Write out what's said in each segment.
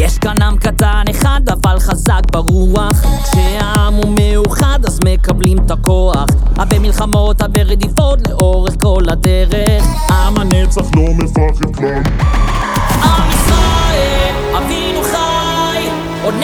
יש כאן עם קטן אחד אבל חזק ברוח. כשהעם הוא מאוחד אז מקבלים את הכוח. במלחמות, ברדיפות לאורך כל הדרך. עם הנצח לא מפחד כלל. עם ישראל, אבינו חי, עוד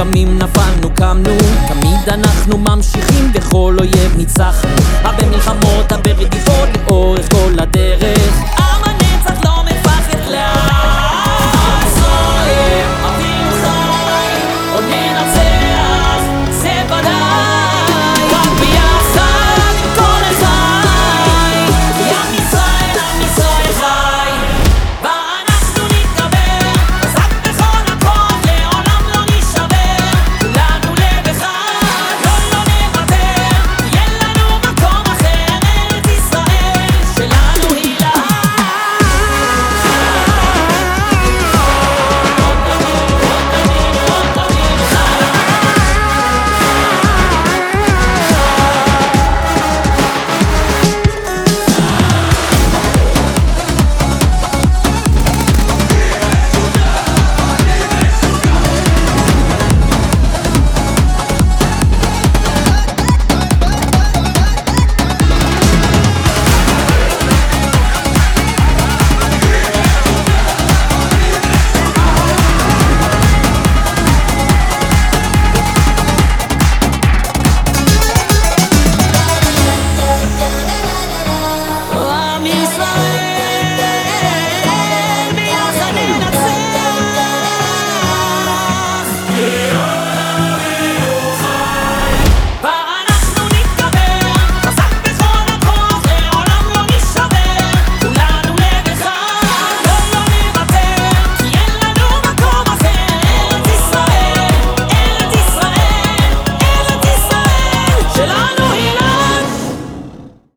קמים נפלנו קמנו. תמיד אנחנו ממשיכים וכל אויב ניצחנו. הרבה מלחמות הרבה רגילים